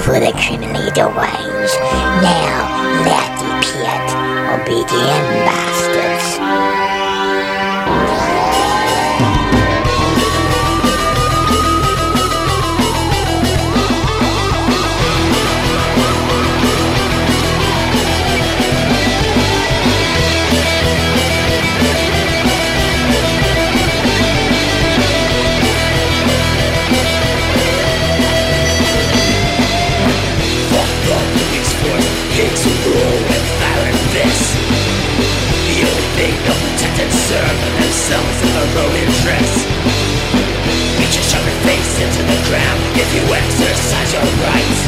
for the criminally deranged. Now, let the pit begin, bastards. And serve are themselves and their own interests Beat your your face into the ground if you exercise your rights.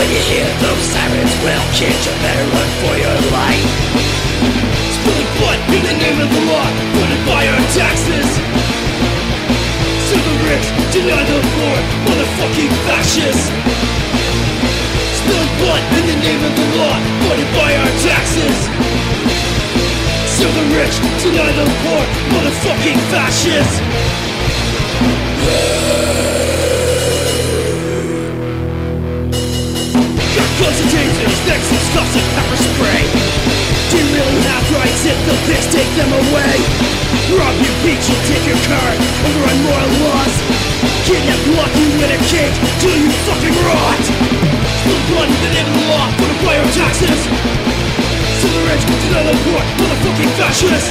When you hear those sirens well kids you better run for your life. Spilling blood in the name of the law Funded by our taxes. So the rich deny the poor Motherfucking fascists. Spilling blood in the name of the law Funded by our taxes So the rich deny the poor Motherfucking fascists. Got guns and tasers, nexus cuffs and pepper spray. Didn't really have rights if the pigs take them away? Rob you, beat you, take your car over unmoral laws. Kidnap, lock you in a cage till you fucking rot? Spill blood in the name of the law, put by our taxes So the rich deny the poor, motherfucking fascists.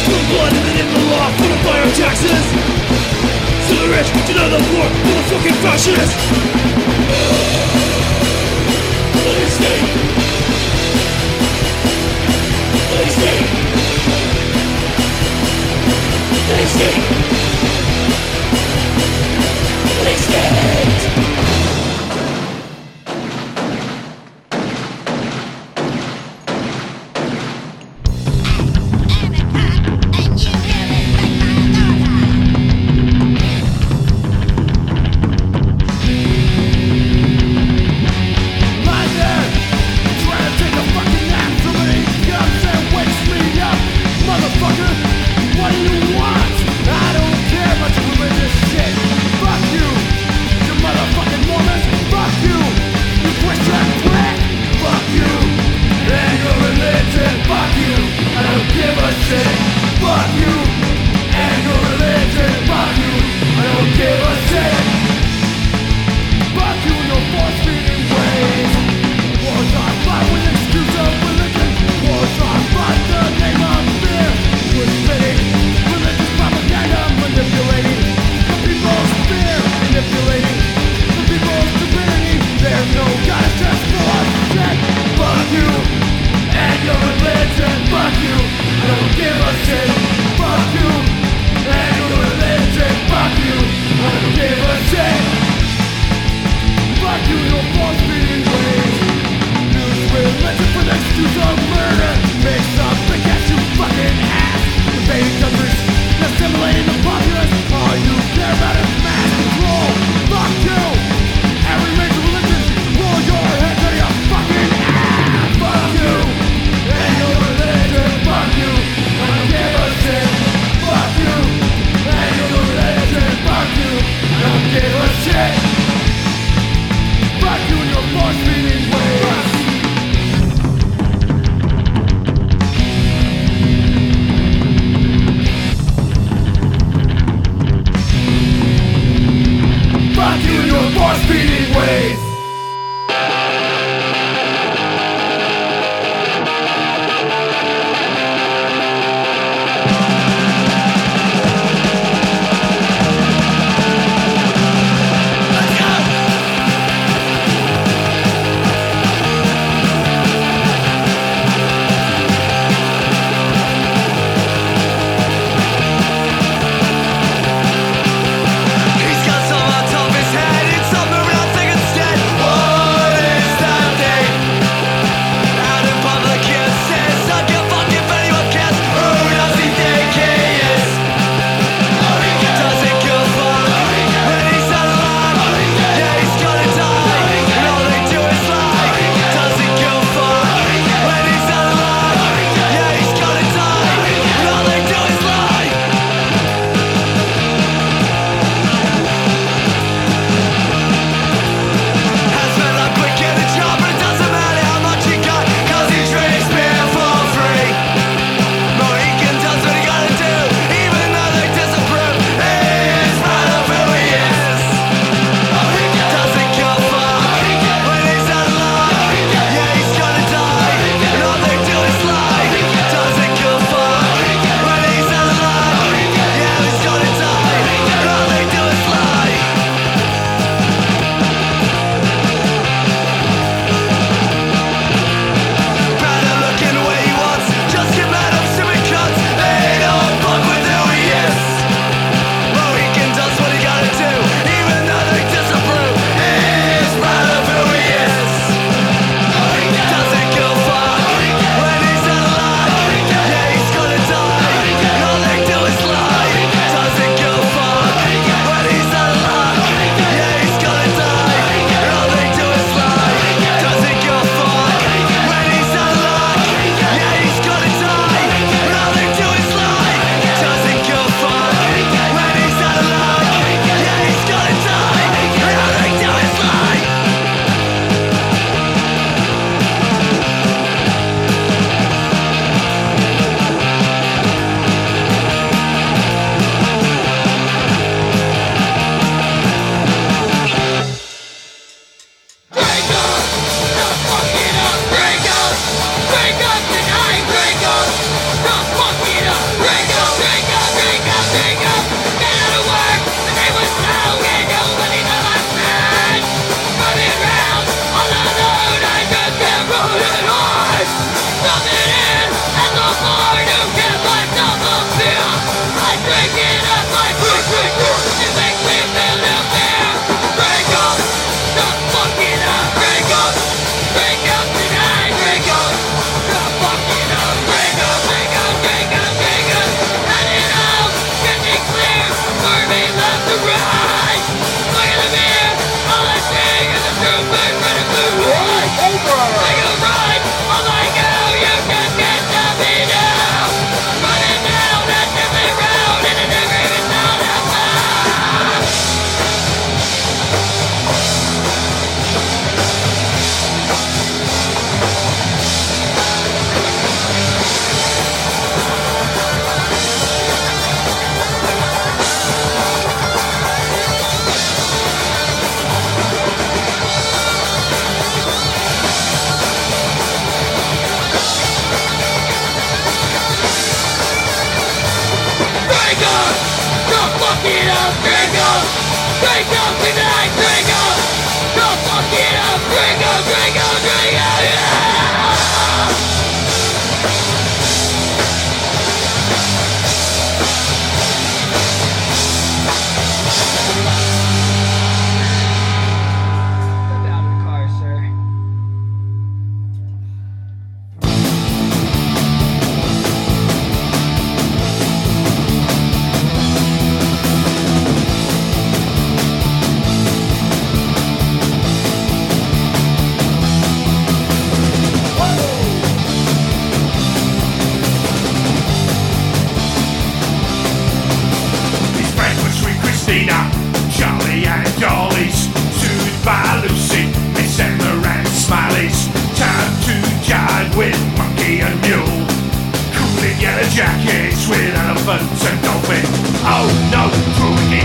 Spill blood in the name the law, up by our taxes. So the rich deny the poor, motherfucking fascists. Police state. Police state. Police state. Police state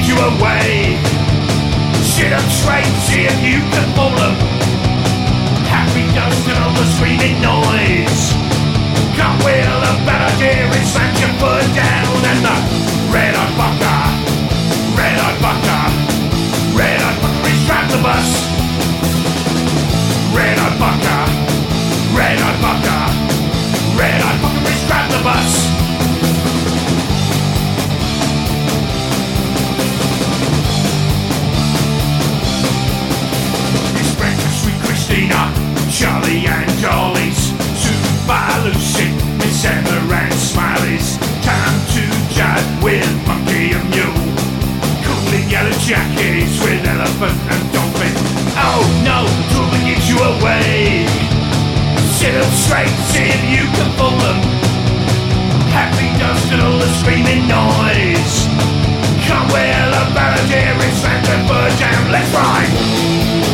take you away. Shit up straight, see if you can follow. Happy dust and all the screaming noise. Can't Cartwheel a better idea and slam your foot down and the red hot fucker, red hot fucker, red hot fucker is trapped the bus. Red hot fucker, red hot fucker, red hot fucker is trapped the bus. Lucy, Miss Emma and Smiley's Time to jive with Monkey and Mule Cool in yellow jackets with Elephant and Dolphin. Oh no, trouble gets you away. Sit up straight, see if you can fool them Happy dust and all the screaming noise. Can't wear the ballad here, it's Santa Virgin, let's ride.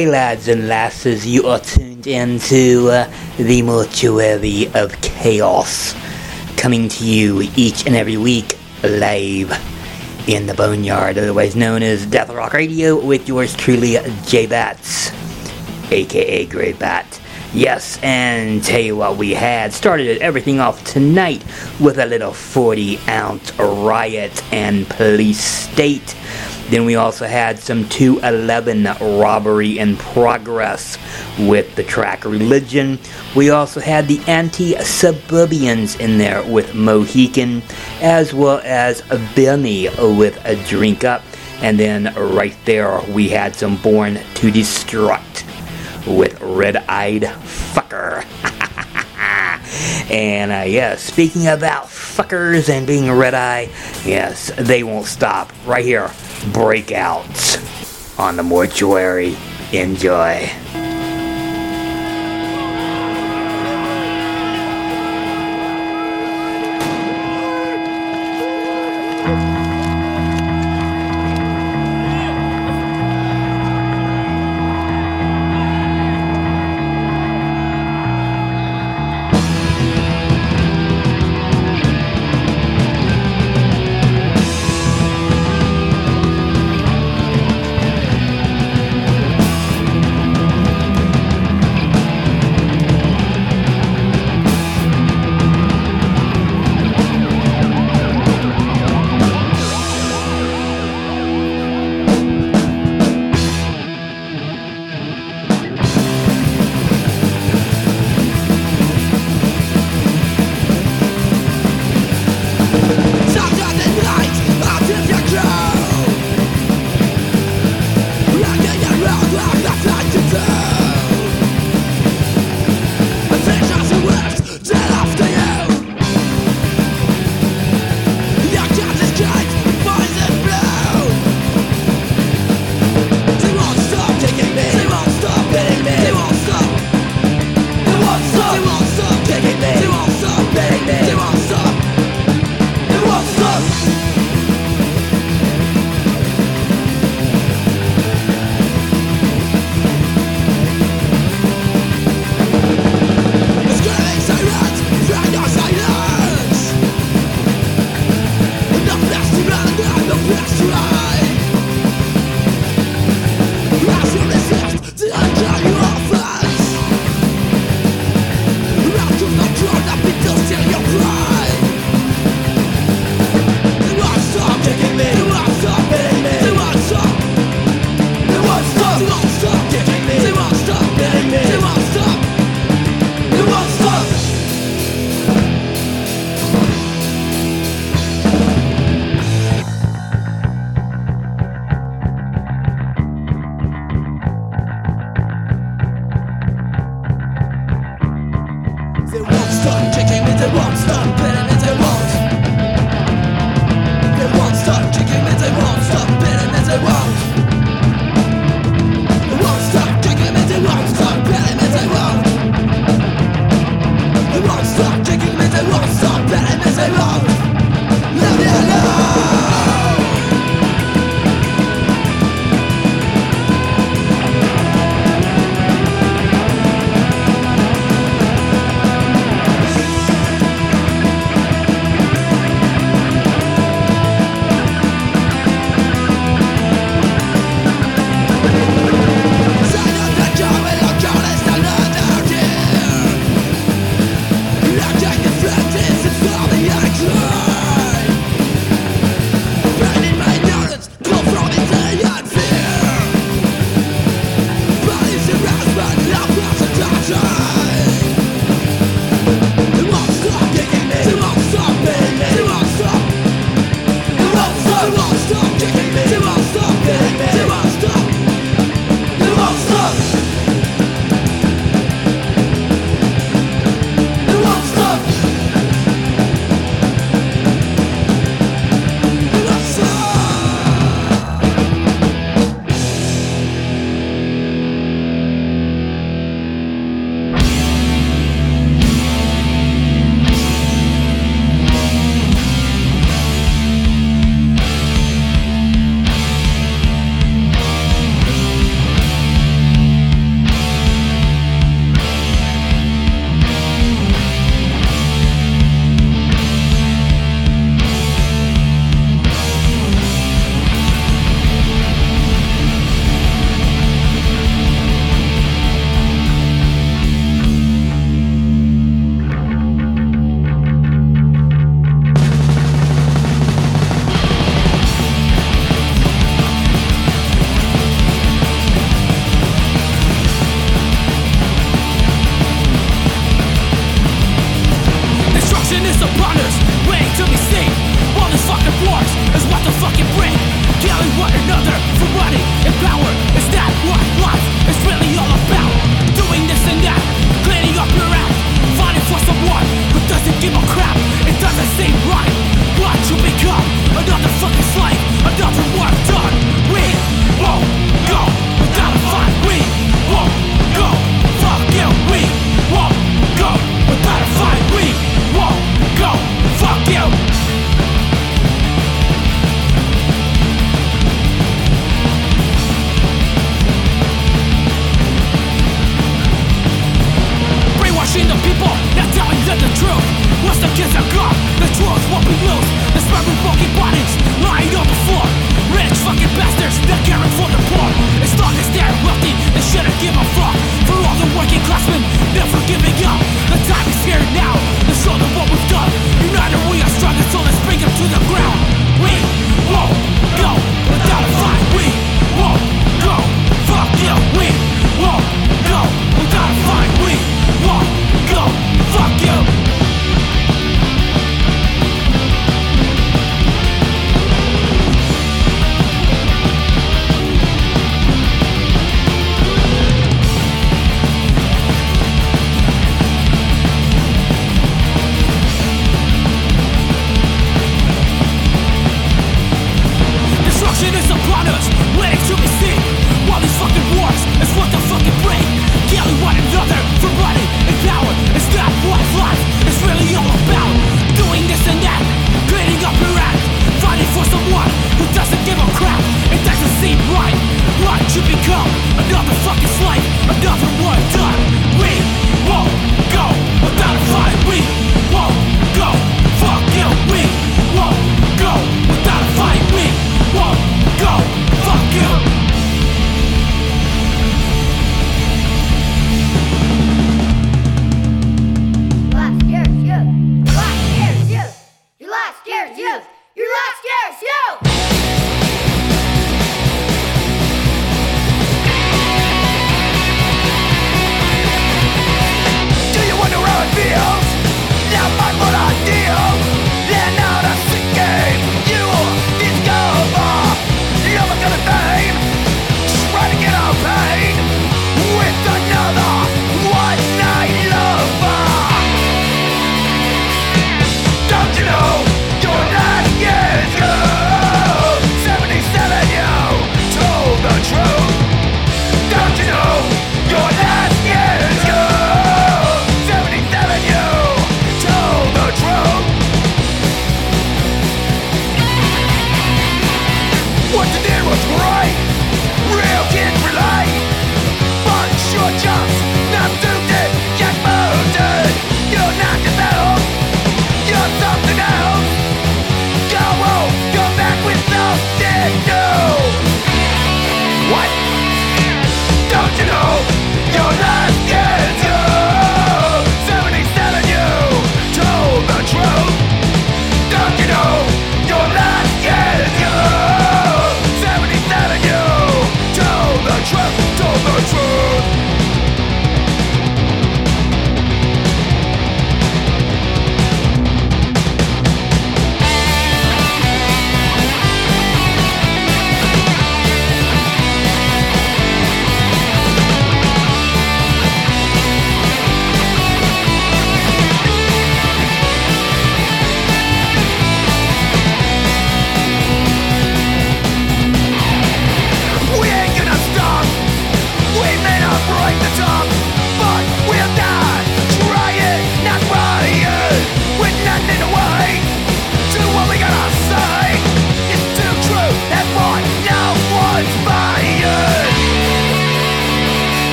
Lads and lasses, you are tuned into uh, the mortuary of chaos, coming to you each and every week live in the Boneyard, otherwise known as Death Rock Radio, with yours truly, J Bats, aka Grey Bat. Yes, and tell you what we had. Started everything off tonight with a little 40 ounce riot and police state then we also had some 211 robbery in progress with the track Religion. We also had the Anti Suburbians in there with Mohican, as well as Benny with a drink up. And then right there we had some Born to Destruct with Red Eyed Fucker. and uh, yeah, speaking about fuckers and being red eye, yes, they won't stop right here breakouts on the mortuary. Enjoy.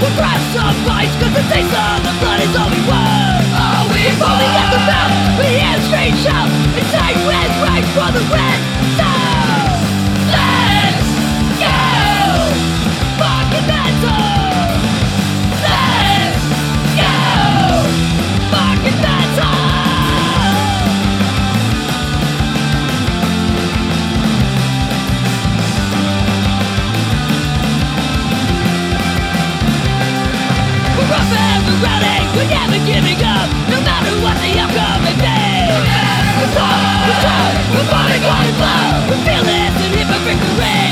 We'll thrash some fights Cause the taste of the blood is all we want. Oh, we're falling at the mouth We hear strange shouts It's like red right for the red The body goes low, the fearless and hypocritical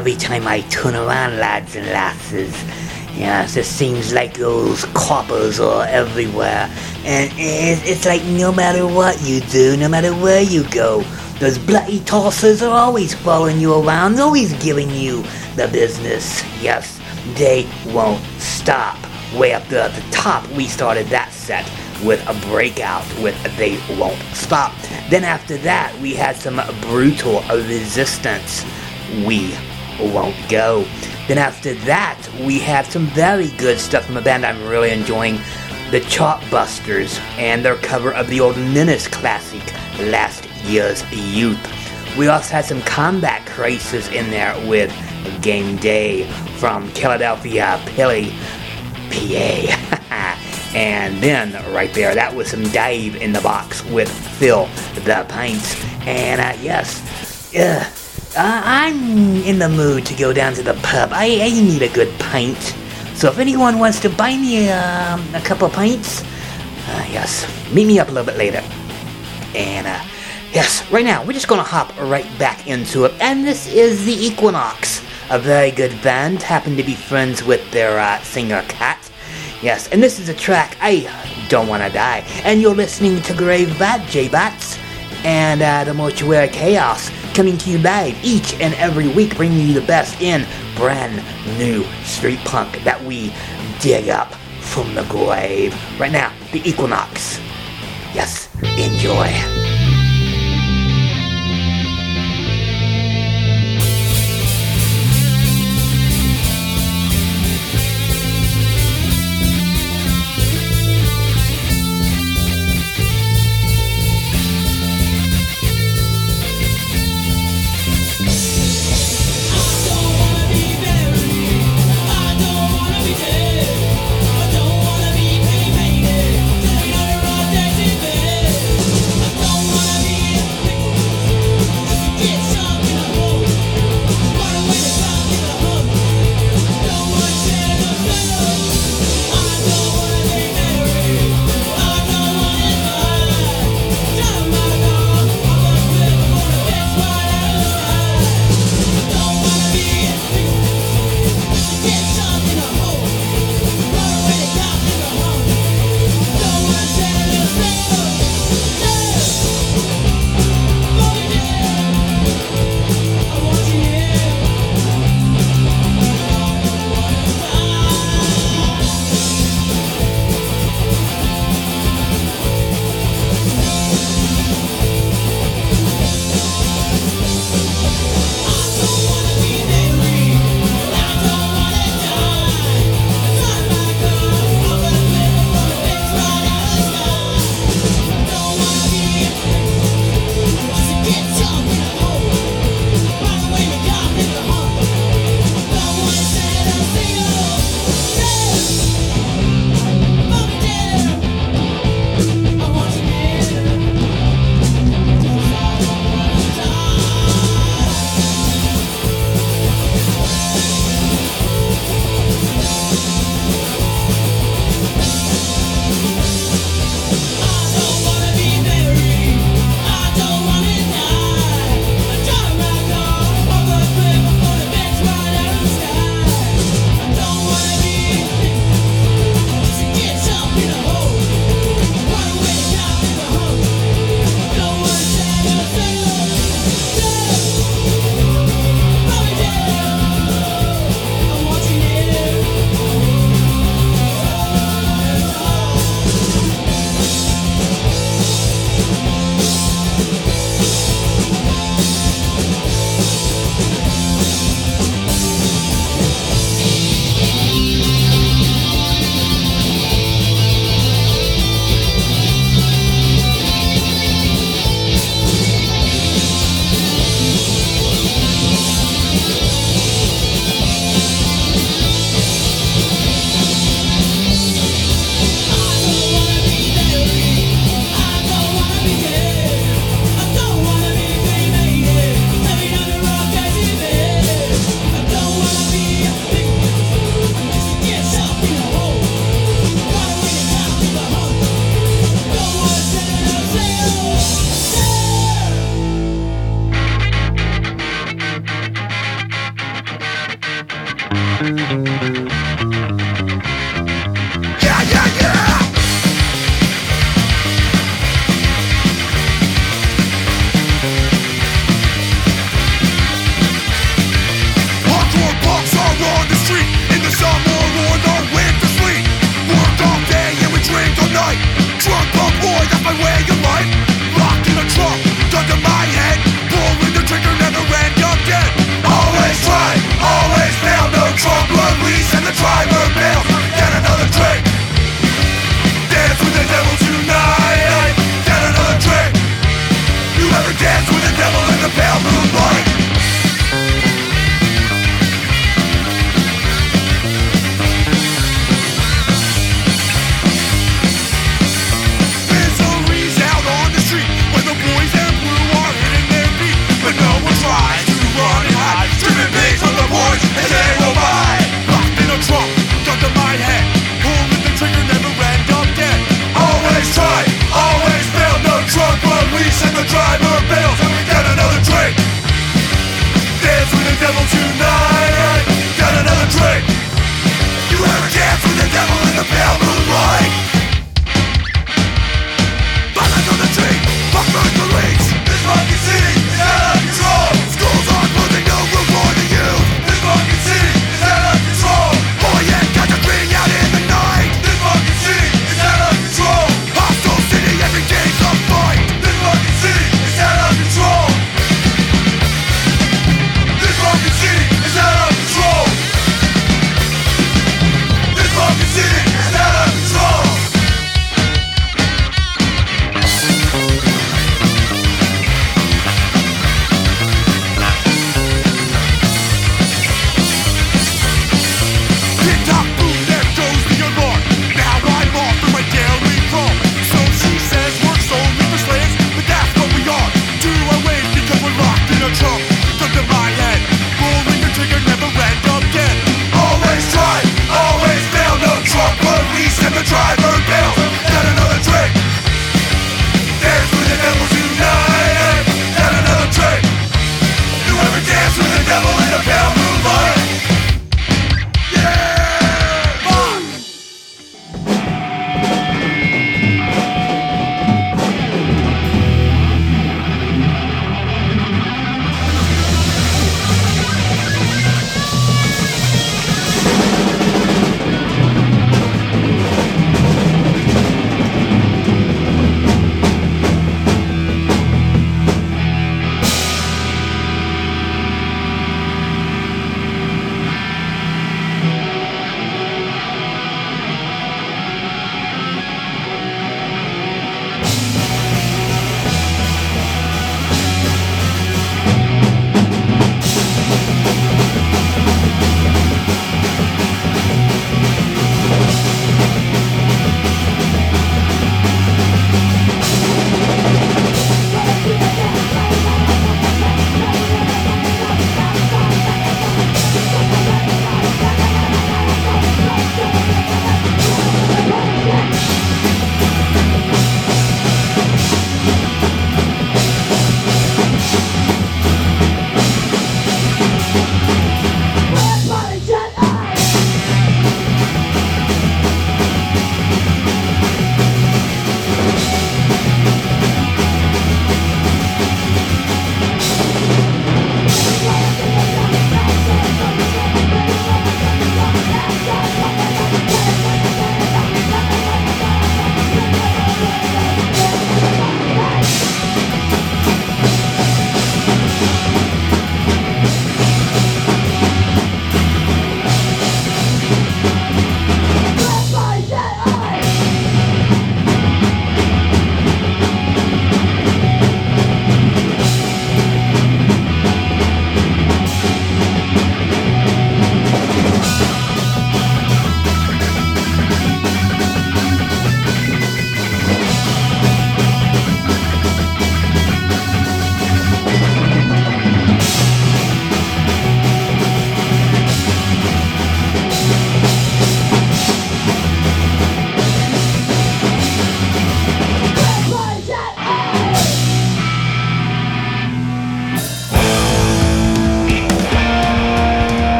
every time I turn around, lads and lasses. Yes, it seems like those coppers are everywhere. And it's like no matter what you do, no matter where you go, those bloody tossers are always following you around, always giving you the business. Yes, they won't stop. Way up there at the top, we started that set with a breakout with They Won't Stop. Then after that, we had some brutal resistance. We won't go. Then after that, we have some very good stuff from a band I'm really enjoying, the Chartbusters, and their cover of the old Menace classic, Last Year's Youth. We also had some Combat Crisis in there with Game Day from Philadelphia, Philly, PA. and then right there, that was some dive in the box with Phil the Pints. And uh, yes, uh, uh, I'm in the mood to go down to the pub. I, I need a good pint. So if anyone wants to buy me um, a couple pints, uh, yes, meet me up a little bit later. And uh, yes, right now we're just gonna hop right back into it. And this is the Equinox, a very good band. Happen to be friends with their uh, singer Kat. Yes, and this is a track I don't wanna die. And you're listening to Grave Bat J Bats and uh, the Mortuary Chaos coming to you live each and every week, bringing you the best in brand new street punk that we dig up from the grave. Right now, the Equinox. Yes, enjoy.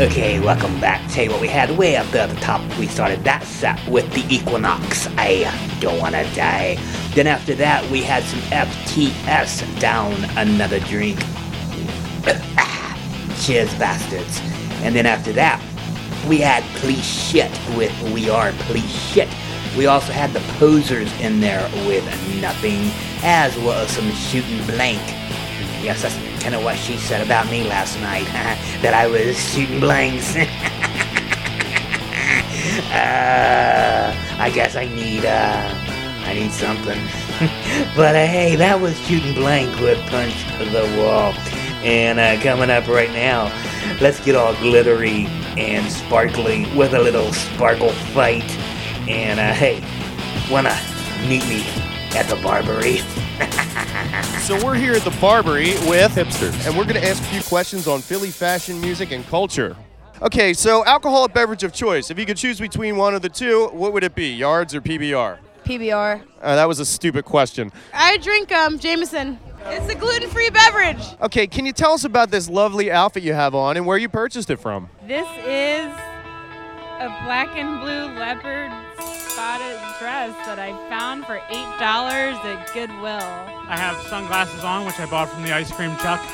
Okay, welcome back. Tell you what we had way up there at the top. We started that set with the Equinox. I don't wanna die. Then after that, we had some FTS down another drink. Ah, cheers, bastards. And then after that, we had Please Shit with We Are Please Shit. We also had the Posers in there with Nothing, as well as some Shooting Blank. Yes, that's kind of what she said about me last night, that I was shooting blanks. uh, I guess I need, uh, I need something. but uh, hey, that was shooting blank with Punch the Wall. And uh, coming up right now, let's get all glittery and sparkly with a little sparkle fight. And uh, hey, wanna meet me at the Barbary? So we're here at the Barbary with hipsters, and we're going to ask a few questions on Philly fashion, music, and culture. Okay, so alcoholic beverage of choice. If you could choose between one of the two, what would it be? Yards or PBR? PBR. Uh, that was a stupid question. I drink um Jameson. It's a gluten-free beverage. Okay, can you tell us about this lovely outfit you have on and where you purchased it from? This is a black and blue leopard spotted dress that I found for $8 at Goodwill. I have sunglasses on, which I bought from the ice cream truck.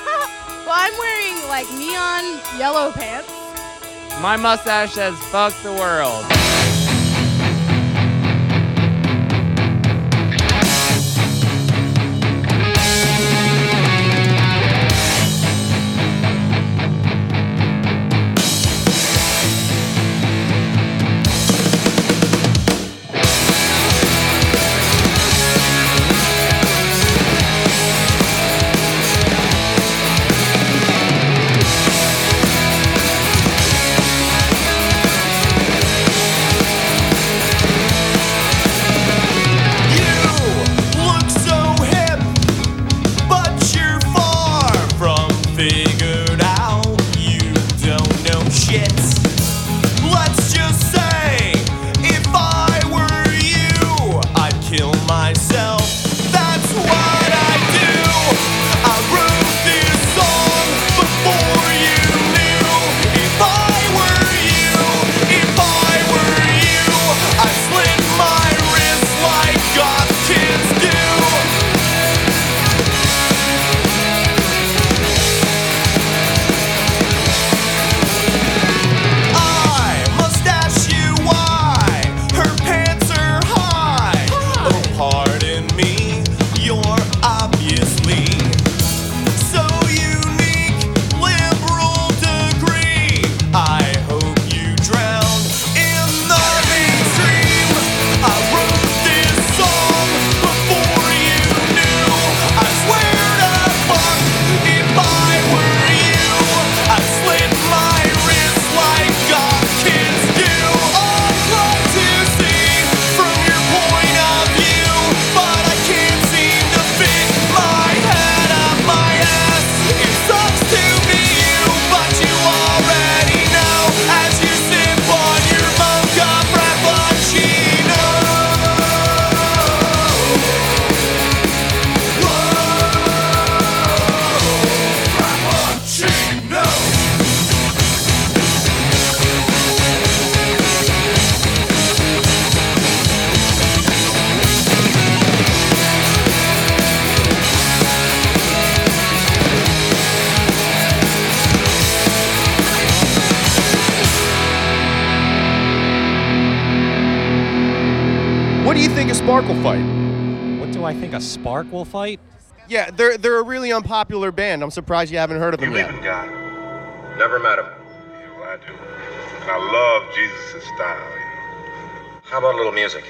Well, I'm wearing like neon yellow pants. My mustache says fuck the world. Spark will fight? Yeah, they're they're a really unpopular band. I'm surprised you haven't heard of them You yet. believe in God? Never met him. You, I do. And I love Jesus' style, you know. How about a little music?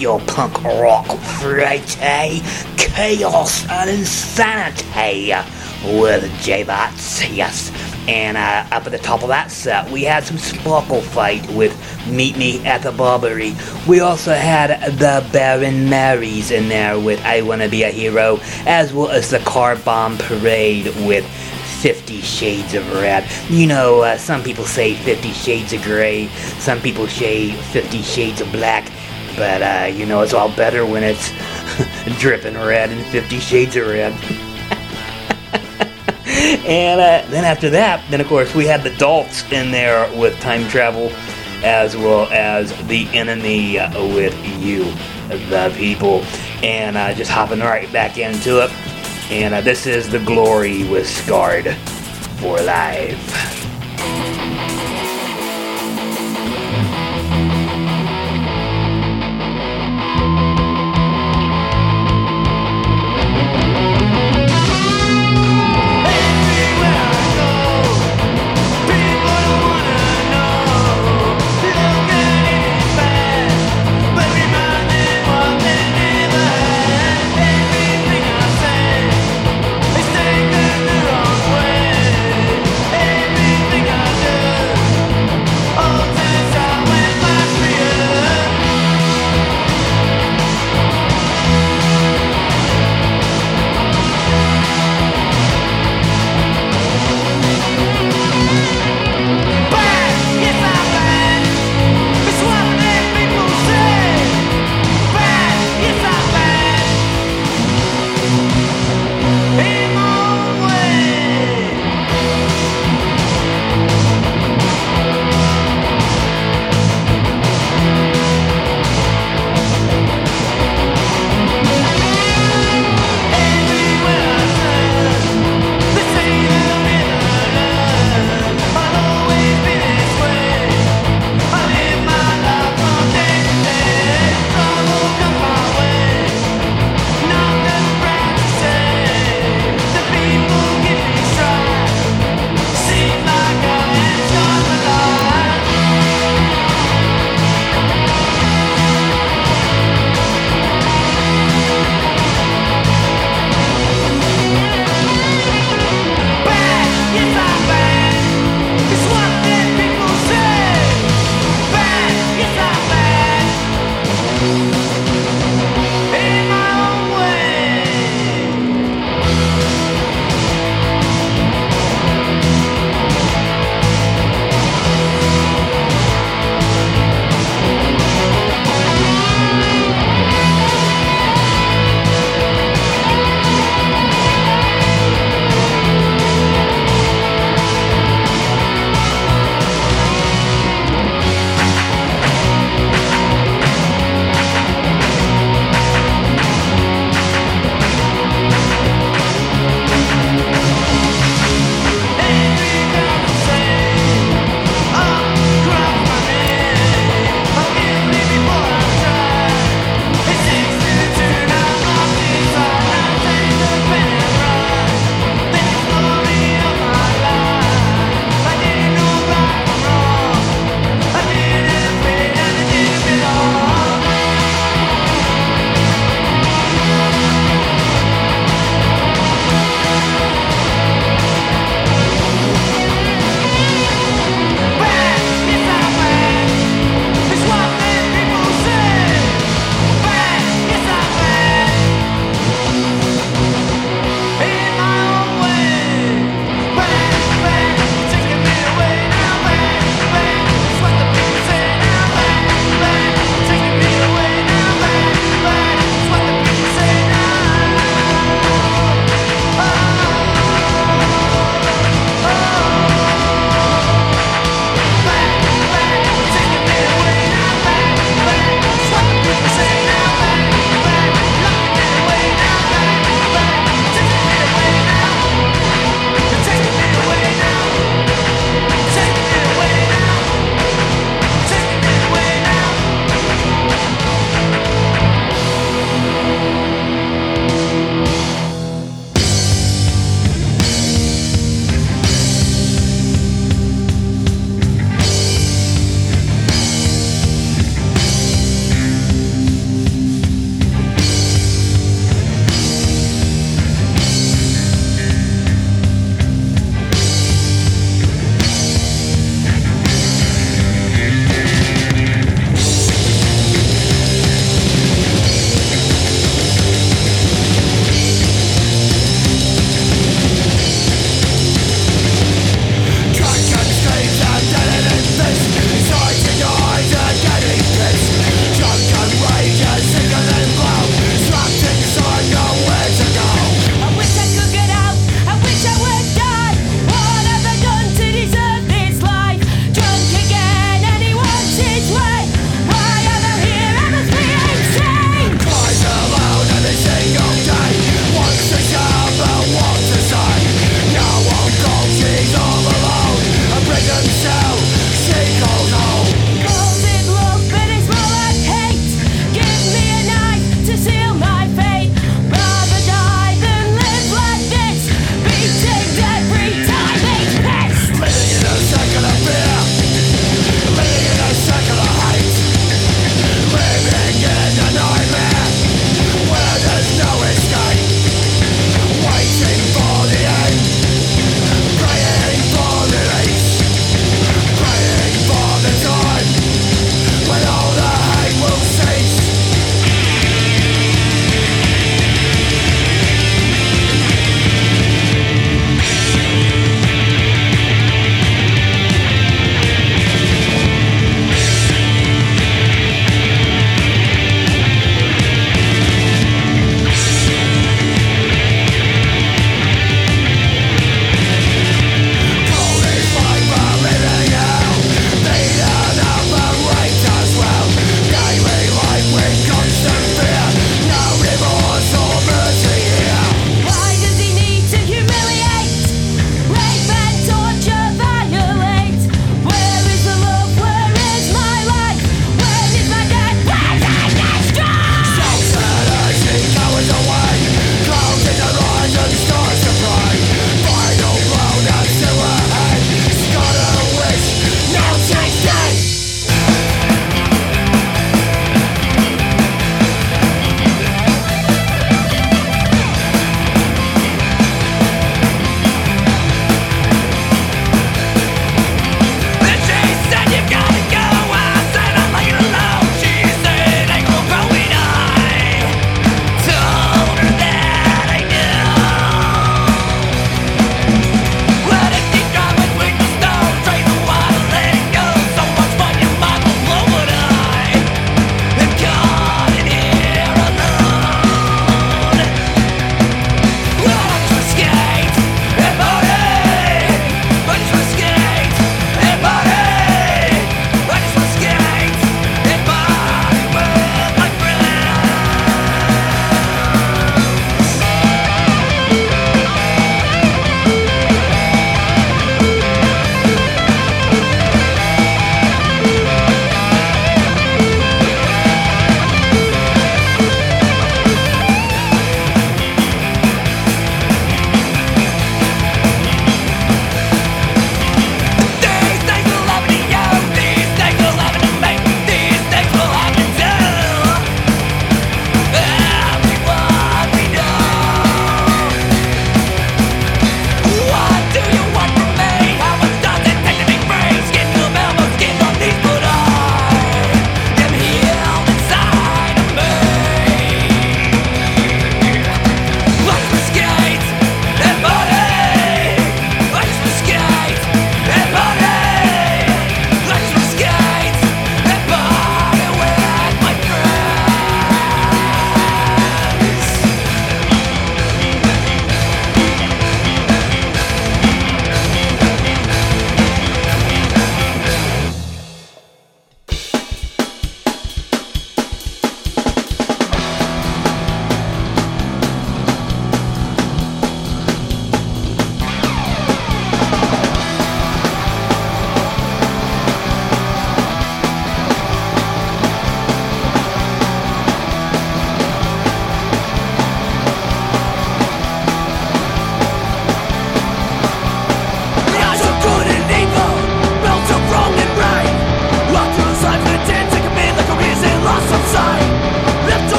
Your punk rock Friday chaos and insanity with J-Bots, yes. And uh, up at the top of that set, we had some Sparkle Fight with Meet Me at the Barbary. We also had the Baron Marys in there with I Wanna Be a Hero, as well as the Car Bomb Parade with Fifty Shades of Red. You know, uh, some people say Fifty Shades of Gray, some people say Fifty Shades of Black, but uh, you know, it's all better when it's dripping red and Fifty Shades of Red. and uh, then after that, then of course we had the Dalts in there with time travel, as well as the enemy uh, with you, the people, and uh, just hopping right back into it. And uh, this is the glory with Scarred for life.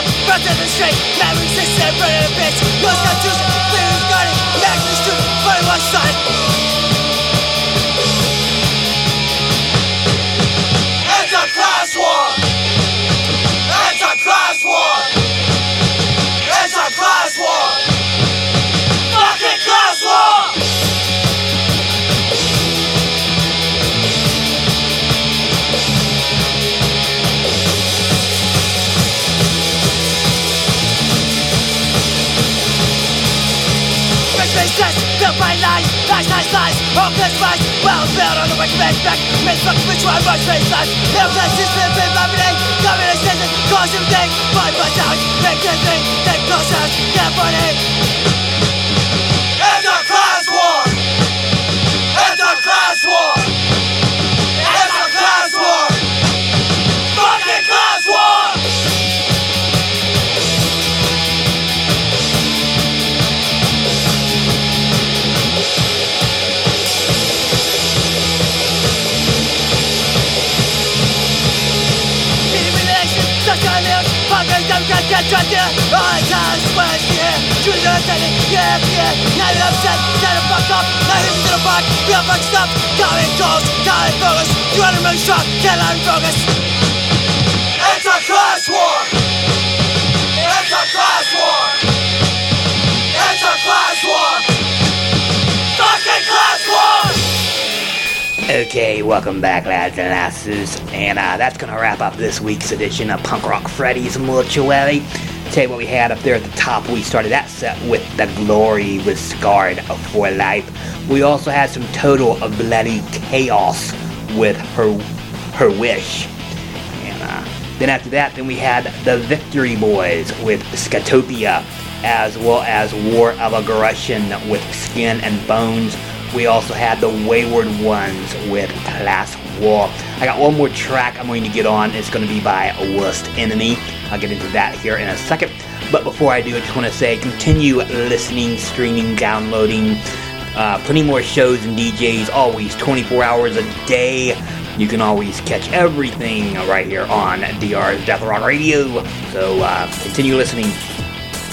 Up, guarding, back to the street, side. It's a class war! It's a class war! It's a class war! Fucking class war! Built by lies, lies, lies, lies this lies, well built on the rich man's back. Man's fucking rich one, rich face lies Middle class system, been my name Communist system, cause him thing Fight my out, make this thing Take close out, get money set fuck up fuck, real fuck stuff close, focus You wanna It's a class war It's a class war! It's a class war! Fucking class war Okay, welcome back, lads and lasses. And uh, that's going to wrap up this week's edition of Punk Rock Fridays Mortuary. Tell you what we had up there at the top. We started that set with The Glory was Scarred for Life. We also had some total bloody chaos with her her wish. And uh, then after that, then we had the Victory Boys with Scatopia, as well as War of Aggression with Skin and Bones. We also had the Wayward Ones with Class War. I got one more track I'm going to get on. It's going to be by Worst Enemy. I'll get into that here in a second. But before I do, I just want to say continue listening, streaming, downloading. Uh, plenty more shows and DJs, always 24 hours a day. You can always catch everything right here on DR's Death Rock Radio. So uh, continue listening,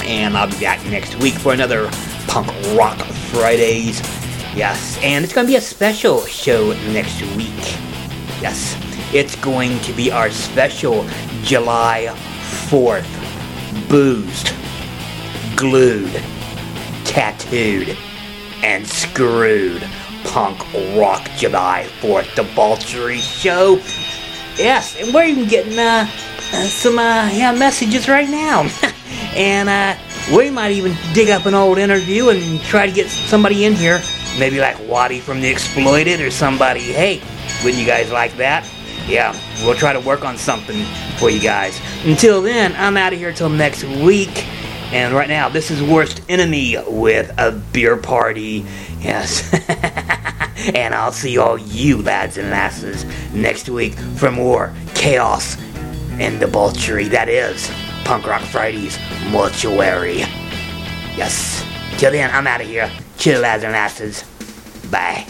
and I'll be back next week for another Punk Rock Fridays. Yes, and it's going to be a special show next week. Yes, it's going to be our special July 4th. Boozed, glued, tattooed, and screwed punk rock July 4th debauchery show. Yes, and we're even getting uh, uh, some uh, yeah, messages right now. and uh, we might even dig up an old interview and try to get somebody in here. Maybe like Wattie from The Exploited or somebody. Hey, wouldn't you guys like that? Yeah, we'll try to work on something for you guys. Until then, I'm out of here till next week. And right now, this is Worst Enemy with a beer party. Yes. and I'll see all you lads and lasses next week for more chaos and debauchery. That is Punk Rock Fridays Mortuary. Yes. Till then, I'm out of here. Chill, lads and lasses. Bye.